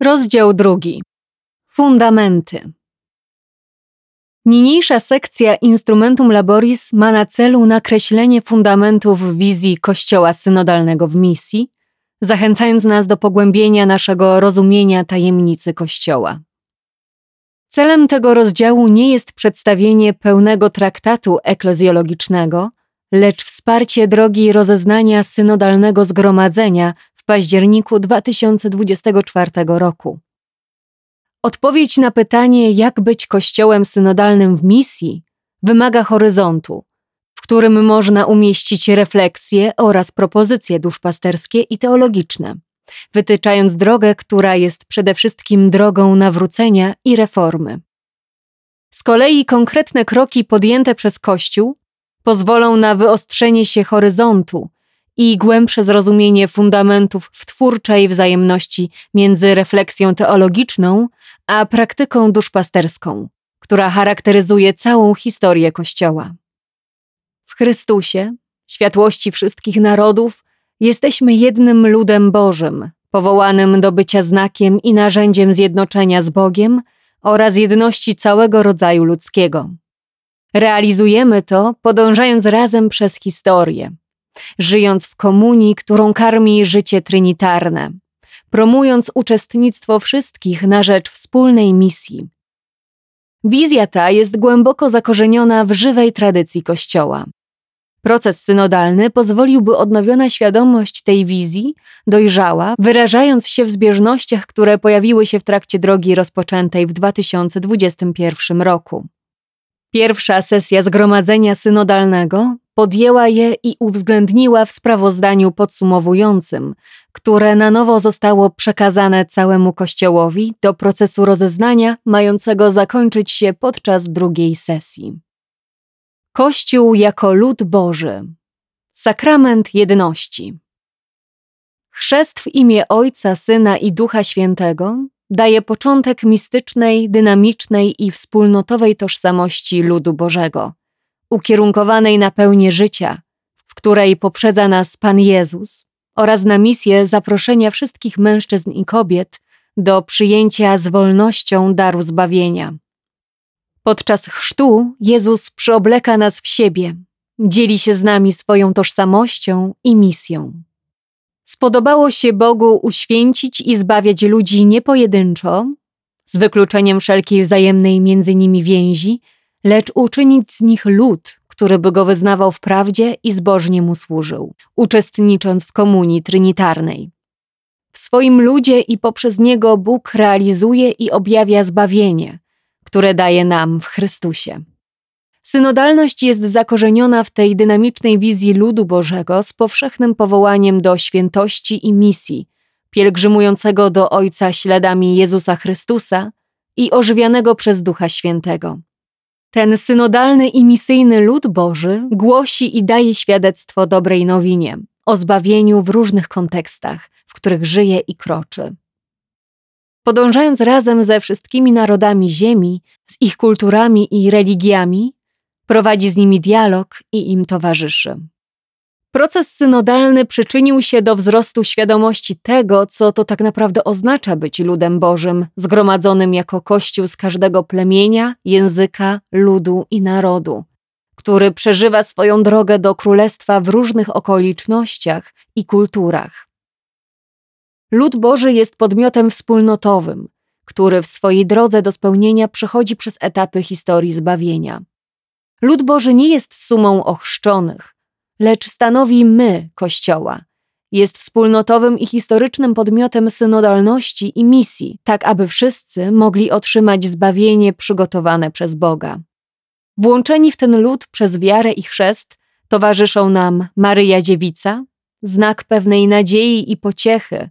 Rozdział drugi. Fundamenty. Niniejsza sekcja Instrumentum Laboris ma na celu nakreślenie fundamentów wizji Kościoła synodalnego w misji, zachęcając nas do pogłębienia naszego rozumienia tajemnicy Kościoła. Celem tego rozdziału nie jest przedstawienie pełnego traktatu eklezjologicznego, lecz wsparcie drogi rozeznania synodalnego zgromadzenia październiku 2024 roku. Odpowiedź na pytanie, jak być kościołem synodalnym w misji, wymaga horyzontu, w którym można umieścić refleksje oraz propozycje duszpasterskie i teologiczne, wytyczając drogę, która jest przede wszystkim drogą nawrócenia i reformy. Z kolei konkretne kroki podjęte przez Kościół pozwolą na wyostrzenie się horyzontu i głębsze zrozumienie fundamentów w twórczej wzajemności między refleksją teologiczną a praktyką duszpasterską, która charakteryzuje całą historię Kościoła. W Chrystusie, światłości wszystkich narodów, jesteśmy jednym ludem Bożym, powołanym do bycia znakiem i narzędziem zjednoczenia z Bogiem oraz jedności całego rodzaju ludzkiego. Realizujemy to, podążając razem przez historię, żyjąc w komunii, którą karmi życie trinitarne, promując uczestnictwo wszystkich na rzecz wspólnej misji. Wizja ta jest głęboko zakorzeniona w żywej tradycji Kościoła. Proces synodalny pozwoliłby odnowiona świadomość tej wizji dojrzała, wyrażając się w zbieżnościach, które pojawiły się w trakcie drogi rozpoczętej w 2021 roku. Pierwsza sesja zgromadzenia synodalnego podjęła je i uwzględniła w sprawozdaniu podsumowującym, które na nowo zostało przekazane całemu Kościołowi do procesu rozeznania mającego zakończyć się podczas drugiej sesji. Kościół jako lud Boży. Sakrament jedności. Chrzest w imię Ojca, Syna i Ducha Świętego daje początek mistycznej, dynamicznej i wspólnotowej tożsamości ludu Bożego, ukierunkowanej na pełnię życia, w której poprzedza nas Pan Jezus oraz na misję zaproszenia wszystkich mężczyzn i kobiet do przyjęcia z wolnością daru zbawienia. Podczas chrztu Jezus przyobleka nas w siebie, dzieli się z nami swoją tożsamością i misją. Spodobało się Bogu uświęcić i zbawiać ludzi nie pojedynczo, z wykluczeniem wszelkiej wzajemnej między nimi więzi, lecz uczynić z nich lud, który by go wyznawał w prawdzie i zbożnie mu służył, uczestnicząc w komunii trinitarnej. W swoim ludzie i poprzez niego Bóg realizuje i objawia zbawienie, które daje nam w Chrystusie. Synodalność jest zakorzeniona w tej dynamicznej wizji ludu Bożego z powszechnym powołaniem do świętości i misji, pielgrzymującego do Ojca śladami Jezusa Chrystusa i ożywianego przez Ducha Świętego. Ten synodalny i misyjny lud Boży głosi i daje świadectwo dobrej nowinie o zbawieniu w różnych kontekstach, w których żyje i kroczy. Podążając razem ze wszystkimi narodami Ziemi, z ich kulturami i religiami, prowadzi z nimi dialog i im towarzyszy. Proces synodalny przyczynił się do wzrostu świadomości tego, co to tak naprawdę oznacza być ludem Bożym, zgromadzonym jako Kościół z każdego plemienia, języka, ludu i narodu, który przeżywa swoją drogę do królestwa w różnych okolicznościach i kulturach. Lud Boży jest podmiotem wspólnotowym, który w swojej drodze do spełnienia przechodzi przez etapy historii zbawienia. Lud Boży nie jest sumą ochrzczonych, lecz stanowi my Kościoła. Jest wspólnotowym i historycznym podmiotem synodalności i misji, tak aby wszyscy mogli otrzymać zbawienie przygotowane przez Boga. Włączeni w ten lud przez wiarę i chrzest towarzyszą nam Maryja Dziewica, znak pewnej nadziei i pociechy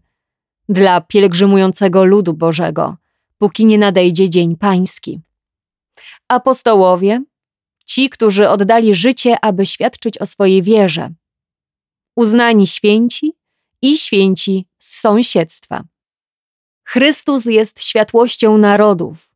dla pielgrzymującego ludu Bożego, póki nie nadejdzie Dzień Pański. Apostołowie, ci, którzy oddali życie, aby świadczyć o swojej wierze. Uznani święci i święci z sąsiedztwa. Chrystus jest światłością narodów,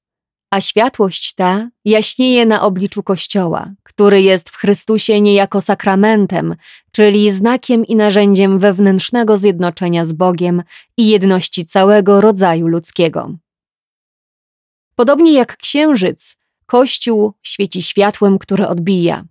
a światłość ta jaśnieje na obliczu Kościoła, który jest w Chrystusie niejako sakramentem, czyli znakiem i narzędziem wewnętrznego zjednoczenia z Bogiem i jedności całego rodzaju ludzkiego. Podobnie jak księżyc, Kościół świeci światłem, które odbija.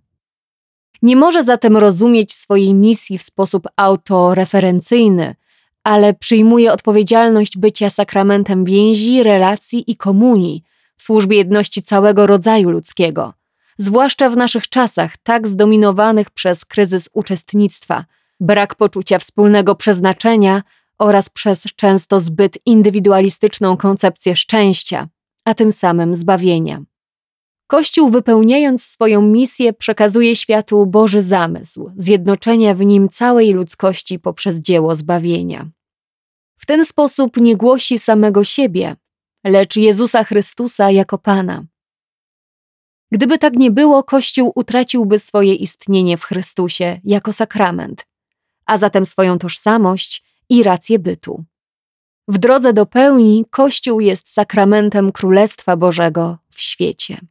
Nie może zatem rozumieć swojej misji w sposób autoreferencyjny, ale przyjmuje odpowiedzialność bycia sakramentem więzi, relacji i komunii w służbie jedności całego rodzaju ludzkiego, zwłaszcza w naszych czasach tak zdominowanych przez kryzys uczestnictwa, brak poczucia wspólnego przeznaczenia oraz przez często zbyt indywidualistyczną koncepcję szczęścia, a tym samym zbawienia. Kościół, wypełniając swoją misję, przekazuje światu Boży zamysł, zjednoczenia w nim całej ludzkości poprzez dzieło zbawienia. W ten sposób nie głosi samego siebie, lecz Jezusa Chrystusa jako Pana. Gdyby tak nie było, Kościół utraciłby swoje istnienie w Chrystusie jako sakrament, a zatem swoją tożsamość i rację bytu. W drodze do pełni Kościół jest sakramentem Królestwa Bożego w świecie.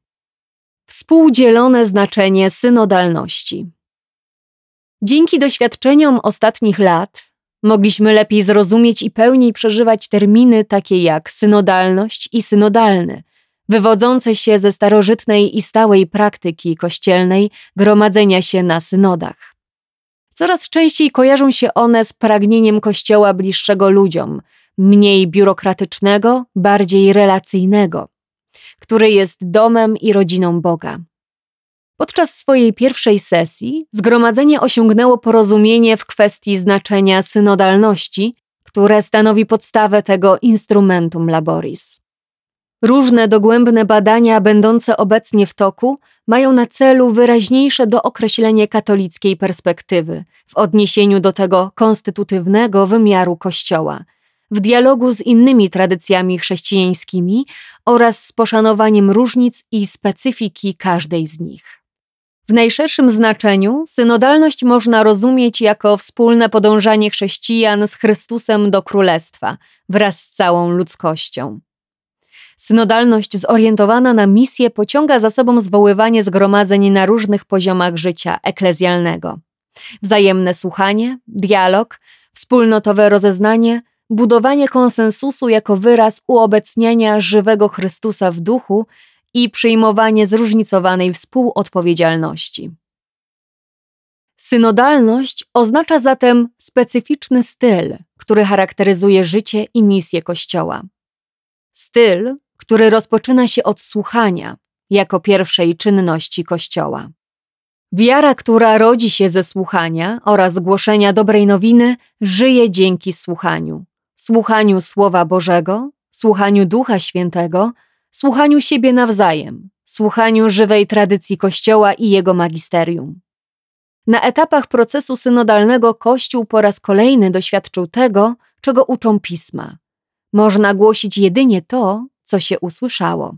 Współdzielone znaczenie synodalności. Dzięki doświadczeniom ostatnich lat mogliśmy lepiej zrozumieć i pełniej przeżywać terminy takie jak synodalność i synodalny, wywodzące się ze starożytnej i stałej praktyki kościelnej gromadzenia się na synodach. Coraz częściej kojarzą się one z pragnieniem Kościoła bliższego ludziom, mniej biurokratycznego, bardziej relacyjnego – który jest domem i rodziną Boga. Podczas swojej pierwszej sesji zgromadzenie osiągnęło porozumienie w kwestii znaczenia synodalności, które stanowi podstawę tego instrumentum laboris. Różne dogłębne badania, będące obecnie w toku, mają na celu wyraźniejsze dookreślenie katolickiej perspektywy w odniesieniu do tego konstytutywnego wymiaru Kościoła – w dialogu z innymi tradycjami chrześcijańskimi oraz z poszanowaniem różnic i specyfiki każdej z nich. W najszerszym znaczeniu synodalność można rozumieć jako wspólne podążanie chrześcijan z Chrystusem do Królestwa wraz z całą ludzkością. Synodalność zorientowana na misję pociąga za sobą zwoływanie zgromadzeń na różnych poziomach życia eklezjalnego. Wzajemne słuchanie, dialog, wspólnotowe rozeznanie, budowanie konsensusu jako wyraz uobecniania żywego Chrystusa w duchu i przyjmowanie zróżnicowanej współodpowiedzialności. Synodalność oznacza zatem specyficzny styl, który charakteryzuje życie i misję Kościoła. Styl, który rozpoczyna się od słuchania jako pierwszej czynności Kościoła. Wiara, która rodzi się ze słuchania oraz głoszenia dobrej nowiny, żyje dzięki słuchaniu słuchaniu Słowa Bożego, słuchaniu Ducha Świętego, słuchaniu siebie nawzajem, słuchaniu żywej tradycji Kościoła i jego magisterium. Na etapach procesu synodalnego Kościół po raz kolejny doświadczył tego, czego uczą pisma. Można głosić jedynie to, co się usłyszało.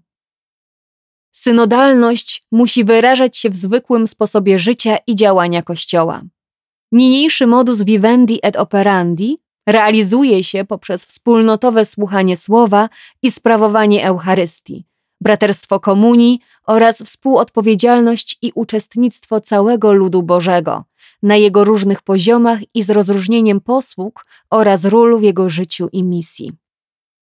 Synodalność musi wyrażać się w zwykłym sposobie życia i działania Kościoła. Niniejszy modus vivendi et operandi realizuje się poprzez wspólnotowe słuchanie słowa i sprawowanie Eucharystii, braterstwo komunii oraz współodpowiedzialność i uczestnictwo całego ludu Bożego na jego różnych poziomach i z rozróżnieniem posług oraz ról w jego życiu i misji.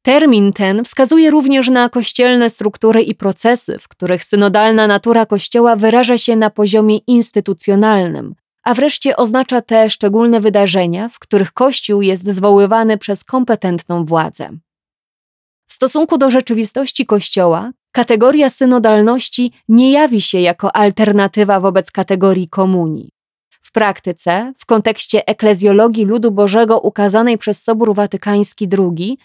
Termin ten wskazuje również na kościelne struktury i procesy, w których synodalna natura Kościoła wyraża się na poziomie instytucjonalnym, a wreszcie oznacza te szczególne wydarzenia, w których Kościół jest zwoływany przez kompetentną władzę. W stosunku do rzeczywistości Kościoła, kategoria synodalności nie jawi się jako alternatywa wobec kategorii komunii. W praktyce, w kontekście eklezjologii ludu Bożego ukazanej przez Sobór Watykański II,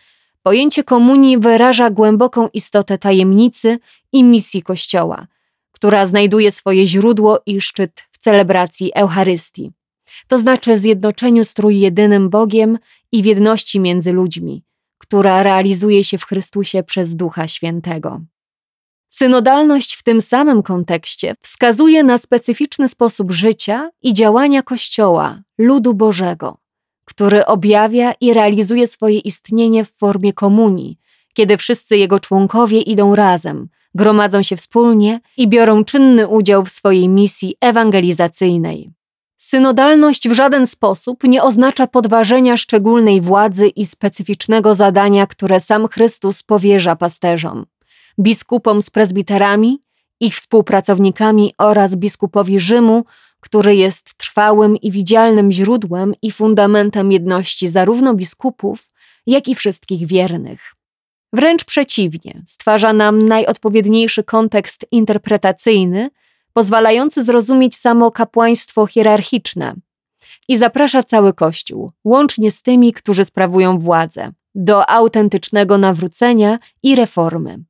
pojęcie komunii wyraża głęboką istotę tajemnicy i misji Kościoła, która znajduje swoje źródło i szczyt celebracji Eucharystii, to znaczy zjednoczeniu z trójjedynym Bogiem i w jedności między ludźmi, która realizuje się w Chrystusie przez Ducha Świętego. Synodalność w tym samym kontekście wskazuje na specyficzny sposób życia i działania Kościoła, ludu Bożego, który objawia i realizuje swoje istnienie w formie komunii, kiedy wszyscy jego członkowie idą razem, gromadzą się wspólnie i biorą czynny udział w swojej misji ewangelizacyjnej. Synodalność w żaden sposób nie oznacza podważenia szczególnej władzy i specyficznego zadania, które sam Chrystus powierza pasterzom, biskupom z prezbiterami, ich współpracownikami oraz biskupowi Rzymu, który jest trwałym i widzialnym źródłem i fundamentem jedności zarówno biskupów, jak i wszystkich wiernych. Wręcz przeciwnie, stwarza nam najodpowiedniejszy kontekst interpretacyjny, pozwalający zrozumieć samo kapłaństwo hierarchiczne i zaprasza cały Kościół, łącznie z tymi, którzy sprawują władzę, do autentycznego nawrócenia i reformy.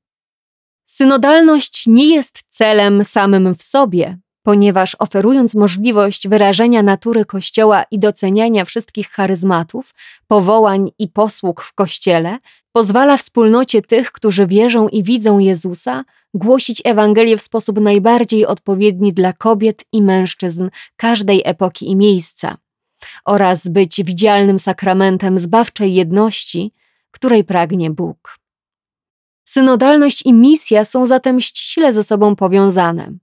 Synodalność nie jest celem samym w sobie, ponieważ oferując możliwość wyrażenia natury Kościoła i doceniania wszystkich charyzmatów, powołań i posług w Kościele, pozwala wspólnocie tych, którzy wierzą i widzą Jezusa, głosić Ewangelię w sposób najbardziej odpowiedni dla kobiet i mężczyzn każdej epoki i miejsca, oraz być widzialnym sakramentem zbawczej jedności, której pragnie Bóg. Synodalność i misja są zatem ściśle ze sobą powiązane.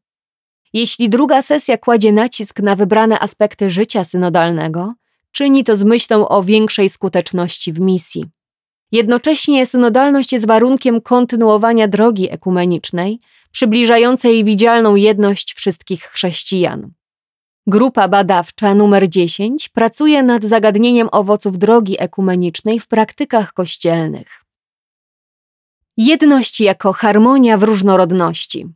Jeśli druga sesja kładzie nacisk na wybrane aspekty życia synodalnego, czyni to z myślą o większej skuteczności w misji. Jednocześnie synodalność jest warunkiem kontynuowania drogi ekumenicznej, przybliżającej widzialną jedność wszystkich chrześcijan. Grupa badawcza numer 10 pracuje nad zagadnieniem owoców drogi ekumenicznej w praktykach kościelnych. Jedność jako harmonia w różnorodności.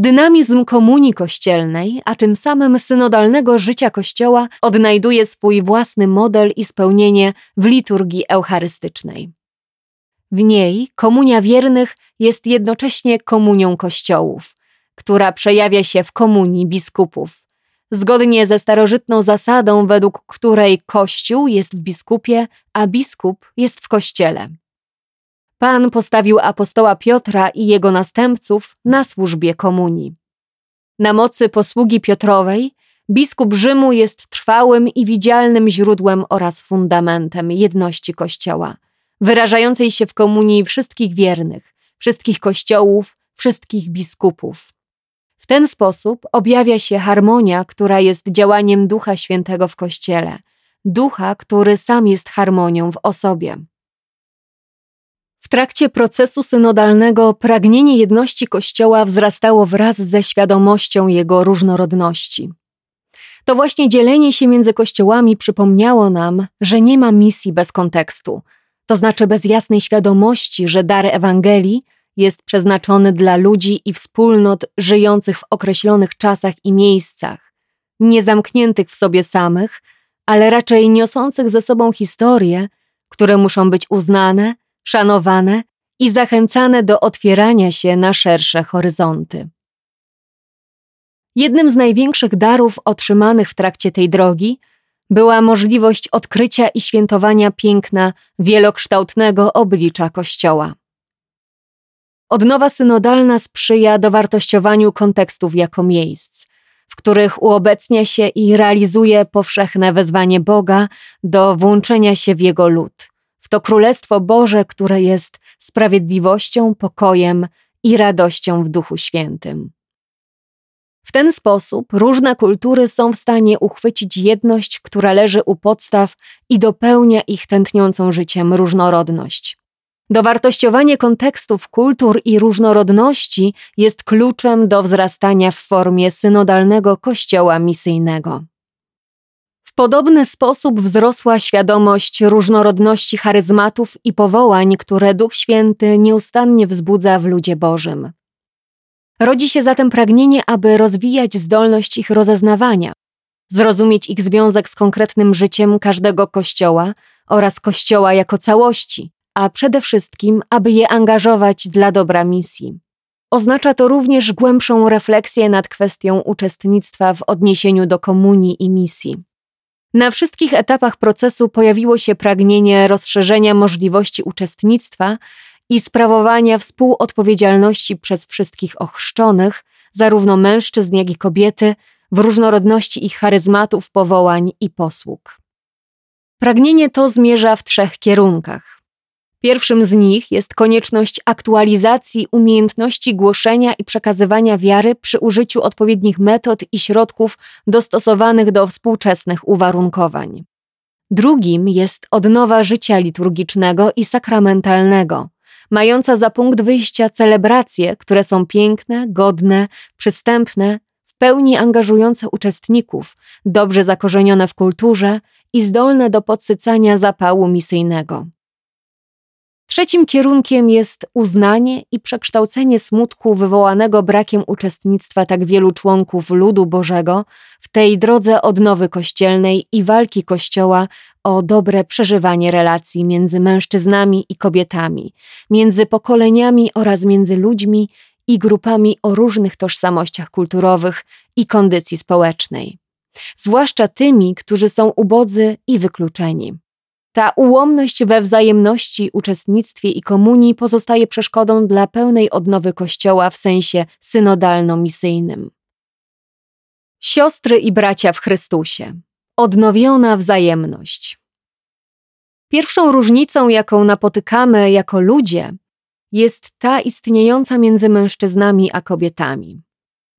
Dynamizm komunii kościelnej, a tym samym synodalnego życia Kościoła odnajduje swój własny model i spełnienie w liturgii eucharystycznej. W niej komunia wiernych jest jednocześnie komunią kościołów, która przejawia się w komunii biskupów, zgodnie ze starożytną zasadą, według której Kościół jest w biskupie, a biskup jest w kościele. Pan postawił apostoła Piotra i jego następców na służbie komunii. Na mocy posługi Piotrowej biskup Rzymu jest trwałym i widzialnym źródłem oraz fundamentem jedności Kościoła, wyrażającej się w komunii wszystkich wiernych, wszystkich kościołów, wszystkich biskupów. W ten sposób objawia się harmonia, która jest działaniem Ducha Świętego w Kościele, Ducha, który sam jest harmonią w osobie. W trakcie procesu synodalnego pragnienie jedności Kościoła wzrastało wraz ze świadomością jego różnorodności. To właśnie dzielenie się między kościołami przypomniało nam, że nie ma misji bez kontekstu, to znaczy bez jasnej świadomości, że dar Ewangelii jest przeznaczony dla ludzi i wspólnot żyjących w określonych czasach i miejscach, nie zamkniętych w sobie samych, ale raczej niosących ze sobą historie, które muszą być uznane szanowane i zachęcane do otwierania się na szersze horyzonty. Jednym z największych darów otrzymanych w trakcie tej drogi była możliwość odkrycia i świętowania piękna wielokształtnego oblicza Kościoła. Odnowa synodalna sprzyja dowartościowaniu kontekstów jako miejsc, w których uobecnia się i realizuje powszechne wezwanie Boga do włączenia się w Jego lud – to Królestwo Boże, które jest sprawiedliwością, pokojem i radością w Duchu Świętym. W ten sposób różne kultury są w stanie uchwycić jedność, która leży u podstaw i dopełnia ich tętniącą życiem różnorodność. Dowartościowanie kontekstów kultur i różnorodności jest kluczem do wzrastania w formie synodalnego kościoła misyjnego podobny sposób wzrosła świadomość różnorodności charyzmatów i powołań, które Duch Święty nieustannie wzbudza w ludzie Bożym. Rodzi się zatem pragnienie, aby rozwijać zdolność ich rozeznawania, zrozumieć ich związek z konkretnym życiem każdego kościoła oraz kościoła jako całości, a przede wszystkim, aby je angażować dla dobra misji. Oznacza to również głębszą refleksję nad kwestią uczestnictwa w odniesieniu do komunii i misji. Na wszystkich etapach procesu pojawiło się pragnienie rozszerzenia możliwości uczestnictwa i sprawowania współodpowiedzialności przez wszystkich ochrzczonych, zarówno mężczyzn, jak i kobiety, w różnorodności ich charyzmatów, powołań i posług. Pragnienie to zmierza w trzech kierunkach. Pierwszym z nich jest konieczność aktualizacji umiejętności głoszenia i przekazywania wiary przy użyciu odpowiednich metod i środków dostosowanych do współczesnych uwarunkowań. Drugim jest odnowa życia liturgicznego i sakramentalnego, mająca za punkt wyjścia celebracje, które są piękne, godne, przystępne, w pełni angażujące uczestników, dobrze zakorzenione w kulturze i zdolne do podsycania zapału misyjnego. Trzecim kierunkiem jest uznanie i przekształcenie smutku wywołanego brakiem uczestnictwa tak wielu członków ludu Bożego w tej drodze odnowy kościelnej i walki Kościoła o dobre przeżywanie relacji między mężczyznami i kobietami, między pokoleniami oraz między ludźmi i grupami o różnych tożsamościach kulturowych i kondycji społecznej, zwłaszcza tymi, którzy są ubodzy i wykluczeni. Ta ułomność we wzajemności, uczestnictwie i komunii pozostaje przeszkodą dla pełnej odnowy Kościoła w sensie synodalno-misyjnym. Siostry i bracia w Chrystusie. Odnowiona wzajemność. Pierwszą różnicą, jaką napotykamy jako ludzie, jest ta istniejąca między mężczyznami a kobietami.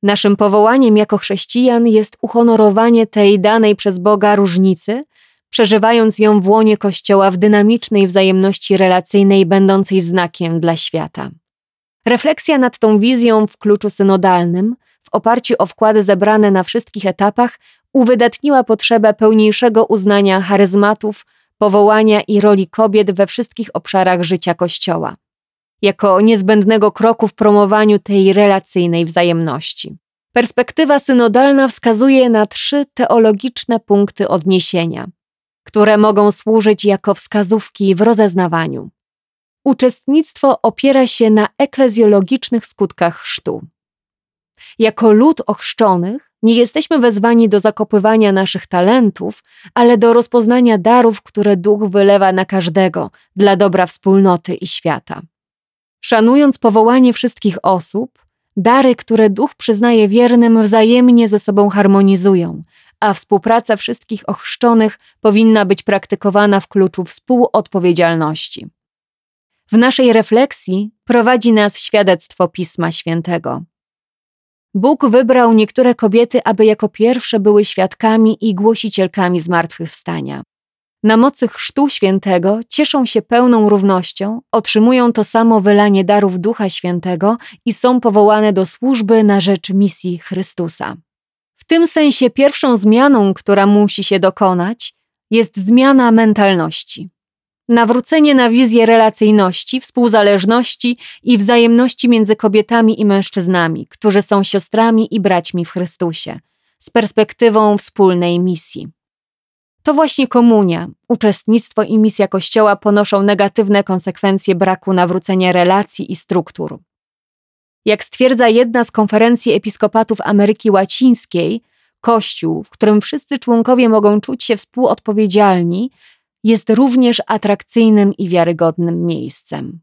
Naszym powołaniem jako chrześcijan jest uhonorowanie tej danej przez Boga różnicy przeżywając ją w łonie Kościoła w dynamicznej wzajemności relacyjnej, będącej znakiem dla świata. Refleksja nad tą wizją w kluczu synodalnym, w oparciu o wkłady zebrane na wszystkich etapach, uwydatniła potrzebę pełniejszego uznania charyzmatów, powołania i roli kobiet we wszystkich obszarach życia Kościoła, jako niezbędnego kroku w promowaniu tej relacyjnej wzajemności. Perspektywa synodalna wskazuje na trzy teologiczne punkty odniesienia – które mogą służyć jako wskazówki w rozeznawaniu. Uczestnictwo opiera się na eklezjologicznych skutkach chrztu. Jako lud ochrzczonych nie jesteśmy wezwani do zakopywania naszych talentów, ale do rozpoznania darów, które Duch wylewa na każdego dla dobra wspólnoty i świata. Szanując powołanie wszystkich osób, dary, które Duch przyznaje wiernym, wzajemnie ze sobą harmonizują, a współpraca wszystkich ochrzczonych powinna być praktykowana w kluczu współodpowiedzialności. W naszej refleksji prowadzi nas świadectwo Pisma Świętego. Bóg wybrał niektóre kobiety, aby jako pierwsze były świadkami i głosicielkami zmartwychwstania. Na mocy Chrztu Świętego cieszą się pełną równością, otrzymują to samo wylanie darów Ducha Świętego i są powołane do służby na rzecz misji Chrystusa tym sensie pierwszą zmianą, która musi się dokonać, jest zmiana mentalności. Nawrócenie na wizję relacyjności, współzależności i wzajemności między kobietami i mężczyznami, którzy są siostrami i braćmi w Chrystusie, z perspektywą wspólnej misji. To właśnie komunia, uczestnictwo i misja Kościoła ponoszą negatywne konsekwencje braku nawrócenia relacji i struktur. Jak stwierdza jedna z konferencji episkopatów Ameryki Łacińskiej, Kościół, w którym wszyscy członkowie mogą czuć się współodpowiedzialni, jest również atrakcyjnym i wiarygodnym miejscem.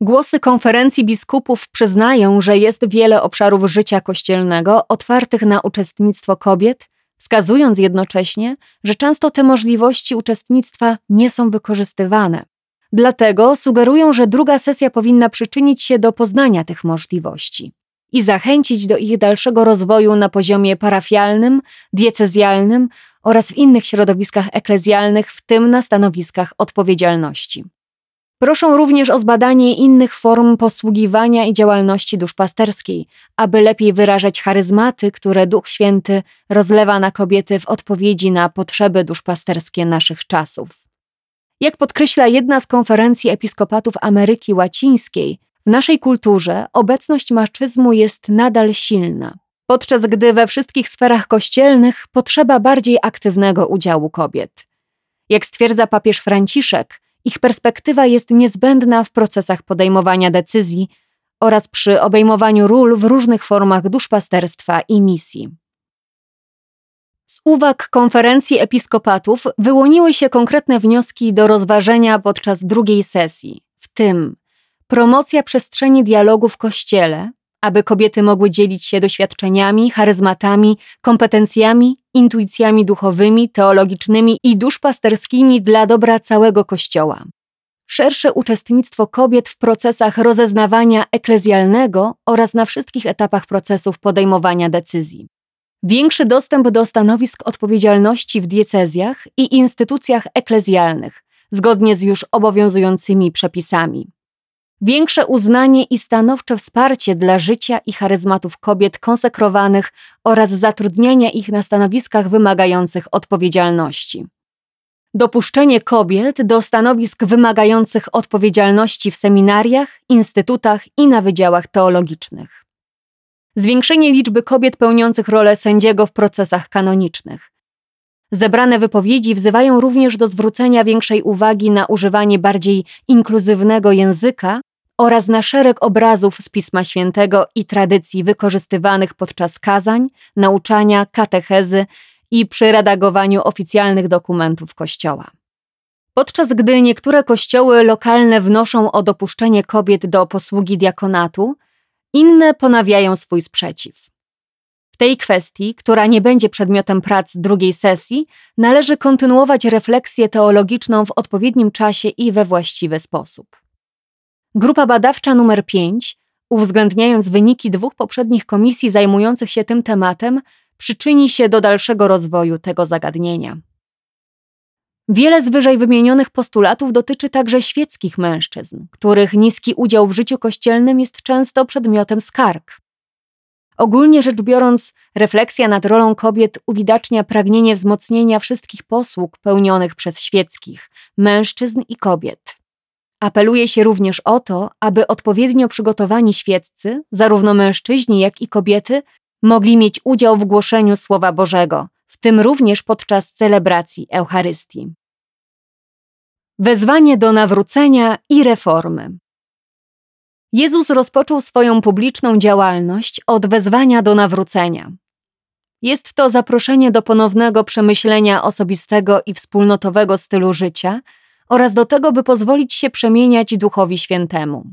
Głosy konferencji biskupów przyznają, że jest wiele obszarów życia kościelnego otwartych na uczestnictwo kobiet, wskazując jednocześnie, że często te możliwości uczestnictwa nie są wykorzystywane. Dlatego sugerują, że druga sesja powinna przyczynić się do poznania tych możliwości i zachęcić do ich dalszego rozwoju na poziomie parafialnym, diecezjalnym oraz w innych środowiskach eklezjalnych, w tym na stanowiskach odpowiedzialności. Proszą również o zbadanie innych form posługiwania i działalności duszpasterskiej, aby lepiej wyrażać charyzmaty, które Duch Święty rozlewa na kobiety w odpowiedzi na potrzeby duszpasterskie naszych czasów. Jak podkreśla jedna z konferencji episkopatów Ameryki Łacińskiej, w naszej kulturze obecność maczyzmu jest nadal silna, podczas gdy we wszystkich sferach kościelnych potrzeba bardziej aktywnego udziału kobiet. Jak stwierdza papież Franciszek, ich perspektywa jest niezbędna w procesach podejmowania decyzji oraz przy obejmowaniu ról w różnych formach duszpasterstwa i misji. Z uwag konferencji episkopatów wyłoniły się konkretne wnioski do rozważenia podczas drugiej sesji, w tym promocja przestrzeni dialogu w kościele, aby kobiety mogły dzielić się doświadczeniami, charyzmatami, kompetencjami, intuicjami duchowymi, teologicznymi i duszpasterskimi dla dobra całego Kościoła. szersze uczestnictwo kobiet w procesach rozeznawania eklezjalnego oraz na wszystkich etapach procesów podejmowania decyzji. Większy dostęp do stanowisk odpowiedzialności w diecezjach i instytucjach eklezjalnych, zgodnie z już obowiązującymi przepisami. Większe uznanie i stanowcze wsparcie dla życia i charyzmatów kobiet konsekrowanych oraz zatrudniania ich na stanowiskach wymagających odpowiedzialności dopuszczenie kobiet do stanowisk wymagających odpowiedzialności w seminariach, instytutach i na wydziałach teologicznych. Zwiększenie liczby kobiet pełniących rolę sędziego w procesach kanonicznych. Zebrane wypowiedzi wzywają również do zwrócenia większej uwagi na używanie bardziej inkluzywnego języka oraz na szereg obrazów z Pisma Świętego i tradycji wykorzystywanych podczas kazań, nauczania, katechezy i przy redagowaniu oficjalnych dokumentów Kościoła. Podczas gdy niektóre kościoły lokalne wnoszą o dopuszczenie kobiet do posługi diakonatu, inne ponawiają swój sprzeciw. W tej kwestii, która nie będzie przedmiotem prac drugiej sesji, należy kontynuować refleksję teologiczną w odpowiednim czasie i we właściwy sposób. Grupa badawcza numer 5, uwzględniając wyniki dwóch poprzednich komisji zajmujących się tym tematem, przyczyni się do dalszego rozwoju tego zagadnienia. Wiele z wyżej wymienionych postulatów dotyczy także świeckich mężczyzn, których niski udział w życiu kościelnym jest często przedmiotem skarg. Ogólnie rzecz biorąc, refleksja nad rolą kobiet uwidacznia pragnienie wzmocnienia wszystkich posług pełnionych przez świeckich, mężczyzn i kobiet. Apeluje się również o to, aby odpowiednio przygotowani świeccy, zarówno mężczyźni, jak i kobiety, mogli mieć udział w głoszeniu Słowa Bożego, w tym również podczas celebracji Eucharystii. Wezwanie do nawrócenia i reformy. Jezus rozpoczął swoją publiczną działalność od wezwania do nawrócenia. Jest to zaproszenie do ponownego przemyślenia osobistego i wspólnotowego stylu życia oraz do tego, by pozwolić się przemieniać Duchowi Świętemu.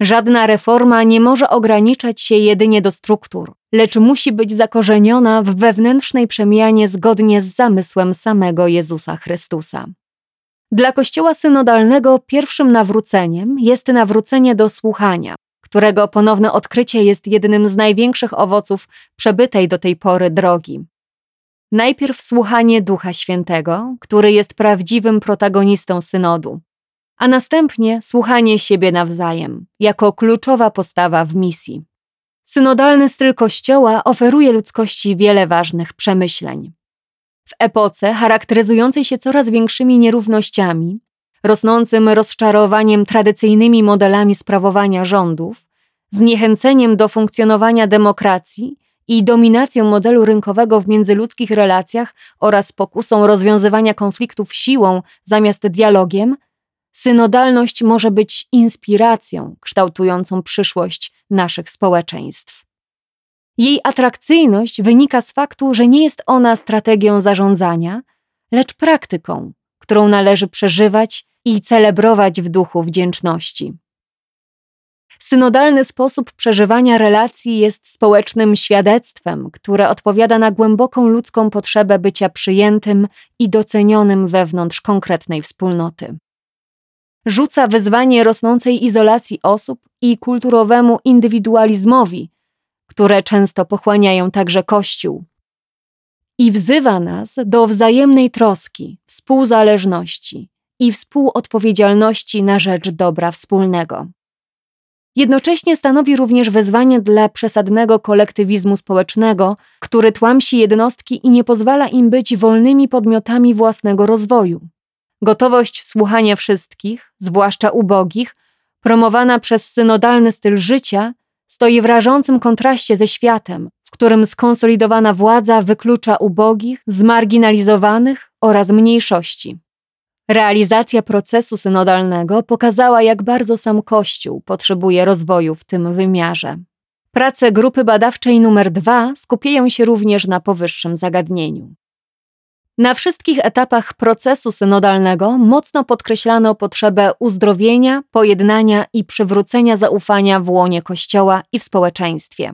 Żadna reforma nie może ograniczać się jedynie do struktur, lecz musi być zakorzeniona w wewnętrznej przemianie zgodnie z zamysłem samego Jezusa Chrystusa. Dla Kościoła synodalnego pierwszym nawróceniem jest nawrócenie do słuchania, którego ponowne odkrycie jest jednym z największych owoców przebytej do tej pory drogi. Najpierw słuchanie Ducha Świętego, który jest prawdziwym protagonistą synodu, a następnie słuchanie siebie nawzajem, jako kluczowa postawa w misji. Synodalny styl Kościoła oferuje ludzkości wiele ważnych przemyśleń. W epoce charakteryzującej się coraz większymi nierównościami, rosnącym rozczarowaniem tradycyjnymi modelami sprawowania rządów, zniechęceniem do funkcjonowania demokracji i dominacją modelu rynkowego w międzyludzkich relacjach oraz pokusą rozwiązywania konfliktów siłą zamiast dialogiem, synodalność może być inspiracją kształtującą przyszłość naszych społeczeństw. Jej atrakcyjność wynika z faktu, że nie jest ona strategią zarządzania, lecz praktyką, którą należy przeżywać i celebrować w duchu wdzięczności. Synodalny sposób przeżywania relacji jest społecznym świadectwem, które odpowiada na głęboką ludzką potrzebę bycia przyjętym i docenionym wewnątrz konkretnej wspólnoty rzuca wyzwanie rosnącej izolacji osób i kulturowemu indywidualizmowi, które często pochłaniają także Kościół. I wzywa nas do wzajemnej troski, współzależności i współodpowiedzialności na rzecz dobra wspólnego. Jednocześnie stanowi również wezwanie dla przesadnego kolektywizmu społecznego, który tłamsi jednostki i nie pozwala im być wolnymi podmiotami własnego rozwoju. Gotowość słuchania wszystkich, zwłaszcza ubogich, promowana przez synodalny styl życia, stoi w rażącym kontraście ze światem, w którym skonsolidowana władza wyklucza ubogich, zmarginalizowanych oraz mniejszości. Realizacja procesu synodalnego pokazała, jak bardzo sam Kościół potrzebuje rozwoju w tym wymiarze. Prace grupy badawczej numer dwa skupiają się również na powyższym zagadnieniu. Na wszystkich etapach procesu synodalnego mocno podkreślano potrzebę uzdrowienia, pojednania i przywrócenia zaufania w łonie Kościoła i w społeczeństwie.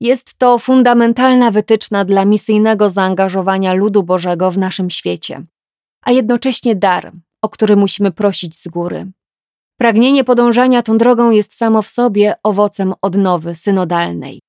Jest to fundamentalna wytyczna dla misyjnego zaangażowania ludu Bożego w naszym świecie, a jednocześnie dar, o który musimy prosić z góry. Pragnienie podążania tą drogą jest samo w sobie owocem odnowy synodalnej.